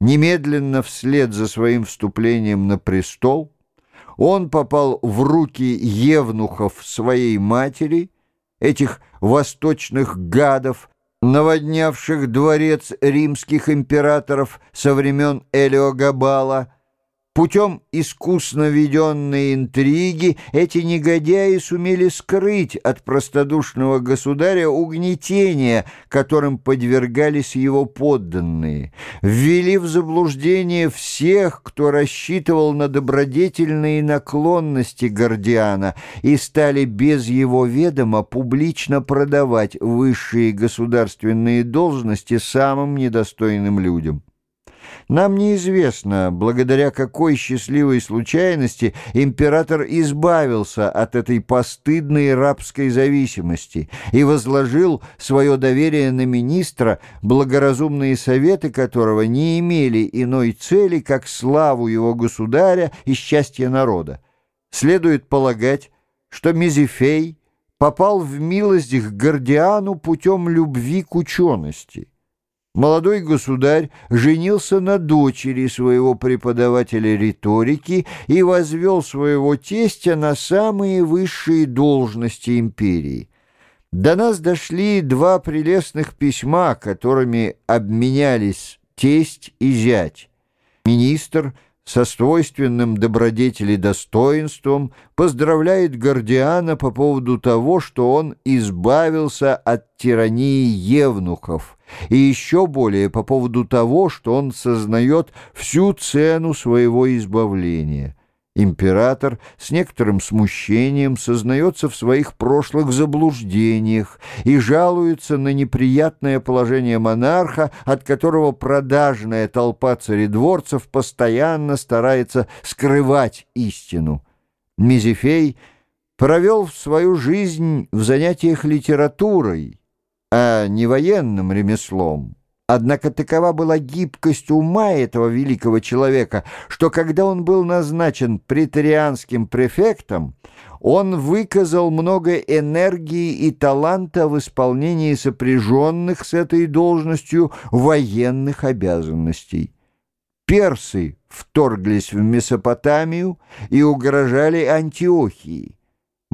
Немедленно вслед за своим вступлением на престол он попал в руки евнухов своей матери, этих восточных гадов, наводнявших дворец римских императоров со времен Элиогабала, Путем искусно веденной интриги эти негодяи сумели скрыть от простодушного государя угнетения, которым подвергались его подданные, ввели в заблуждение всех, кто рассчитывал на добродетельные наклонности Гордиана, и стали без его ведома публично продавать высшие государственные должности самым недостойным людям. Нам неизвестно, благодаря какой счастливой случайности император избавился от этой постыдной рабской зависимости и возложил свое доверие на министра, благоразумные советы которого не имели иной цели, как славу его государя и счастье народа. Следует полагать, что Мизифей попал в милость к Гордиану путем любви к учености – Молодой государь женился на дочери своего преподавателя риторики и возвел своего тестя на самые высшие должности империи. До нас дошли два прелестных письма, которыми обменялись тесть и зять. Министр — со свойственным добродетели достоинством поздравляет Гордиана по поводу того, что он избавился от тирании евнухов, и еще более по поводу того, что он сознает всю цену своего избавления. Император с некоторым смущением сознается в своих прошлых заблуждениях и жалуется на неприятное положение монарха, от которого продажная толпа царедворцев постоянно старается скрывать истину. Мизифей провел свою жизнь в занятиях литературой, а не военным ремеслом. Однако такова была гибкость ума этого великого человека, что когда он был назначен претарианским префектом, он выказал много энергии и таланта в исполнении сопряженных с этой должностью военных обязанностей. Персы вторглись в Месопотамию и угрожали Антиохии.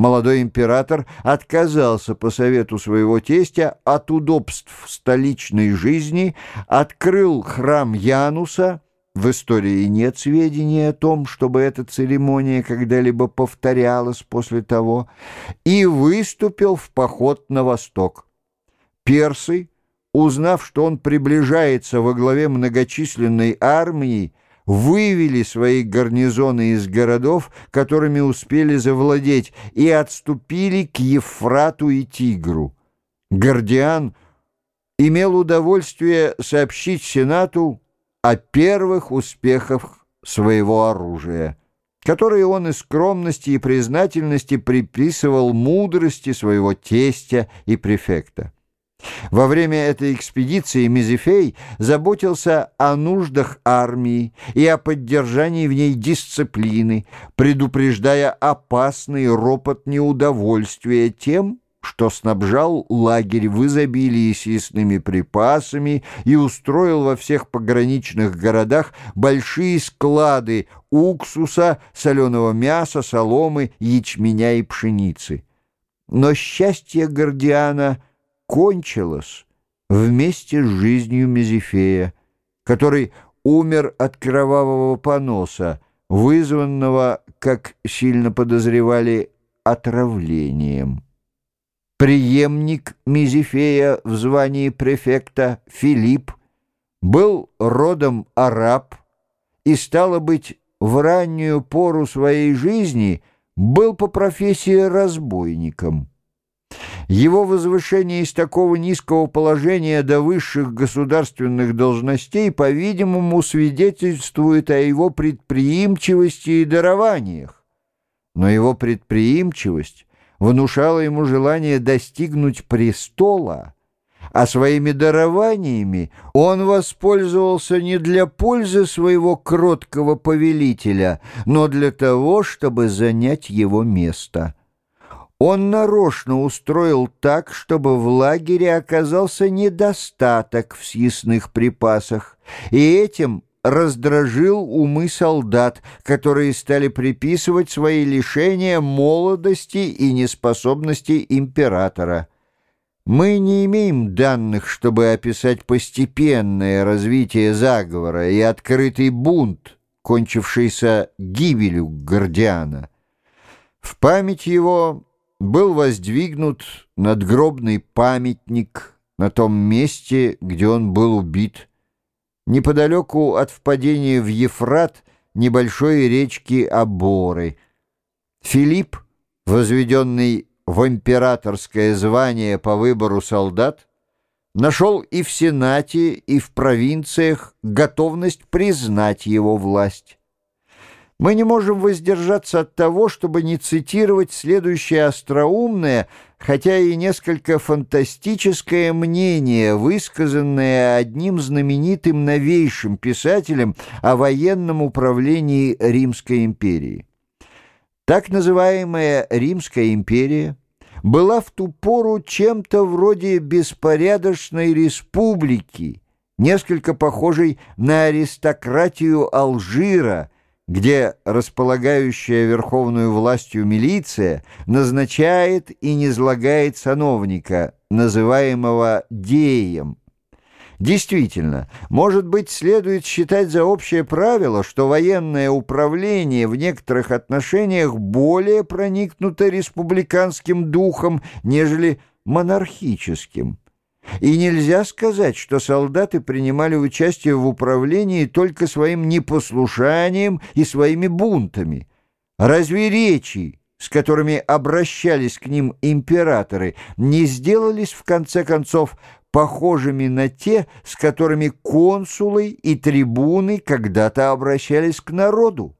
Молодой император отказался по совету своего тестя от удобств столичной жизни, открыл храм Януса, в истории нет сведений о том, чтобы эта церемония когда-либо повторялась после того, и выступил в поход на восток. Персы, узнав, что он приближается во главе многочисленной армии, вывели свои гарнизоны из городов, которыми успели завладеть, и отступили к Ефрату и Тигру. Гордиан имел удовольствие сообщить Сенату о первых успехах своего оружия, которые он из скромности и признательности приписывал мудрости своего тестя и префекта. Во время этой экспедиции Мизефей заботился о нуждах армии и о поддержании в ней дисциплины, предупреждая опасный ропот неудовольствия тем, что снабжал лагерь в изобилии съестными припасами и устроил во всех пограничных городах большие склады уксуса, соленого мяса, соломы, ячменя и пшеницы. Но счастье Гордиана — кончилось вместе с жизнью Мезифея, который умер от кровавого поноса, вызванного, как сильно подозревали, отравлением. Приемник Мизифея в звании префекта Филипп был родом араб и, стало быть, в раннюю пору своей жизни был по профессии разбойником. Его возвышение из такого низкого положения до высших государственных должностей, по-видимому, свидетельствует о его предприимчивости и дарованиях. Но его предприимчивость внушала ему желание достигнуть престола, а своими дарованиями он воспользовался не для пользы своего кроткого повелителя, но для того, чтобы занять его место – он нарочно устроил так, чтобы в лагере оказался недостаток в съестных припасах, и этим раздражил умы солдат, которые стали приписывать свои лишения молодости и неспособности императора. Мы не имеем данных, чтобы описать постепенное развитие заговора и открытый бунт, кончившийся гибелью Гордиана. В память его был воздвигнут надгробный памятник на том месте, где он был убит, неподалеку от впадения в Ефрат небольшой речки Аборы. Филипп, возведенный в императорское звание по выбору солдат, нашел и в Сенате, и в провинциях готовность признать его власть. Мы не можем воздержаться от того, чтобы не цитировать следующее остроумное, хотя и несколько фантастическое мнение, высказанное одним знаменитым новейшим писателем о военном управлении Римской империи. Так называемая Римская империя была в ту пору чем-то вроде беспорядочной республики, несколько похожей на аристократию Алжира, где располагающая верховную властью милиция назначает и низлагает сановника, называемого деем, Действительно, может быть, следует считать за общее правило, что военное управление в некоторых отношениях более проникнуто республиканским духом, нежели монархическим. И нельзя сказать, что солдаты принимали участие в управлении только своим непослушанием и своими бунтами. Разве речи, с которыми обращались к ним императоры, не сделались, в конце концов, похожими на те, с которыми консулы и трибуны когда-то обращались к народу.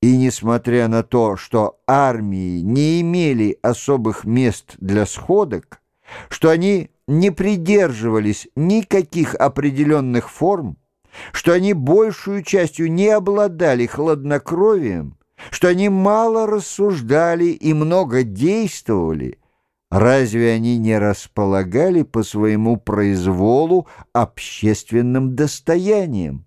И несмотря на то, что армии не имели особых мест для сходок, что они не придерживались никаких определенных форм, что они большую частью не обладали хладнокровием, что они мало рассуждали и много действовали, Разве они не располагали по своему произволу общественным достоянием?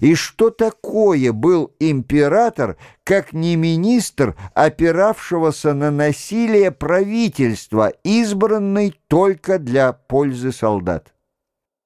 И что такое был император, как не министр, опиравшегося на насилие правительства, избранный только для пользы солдат?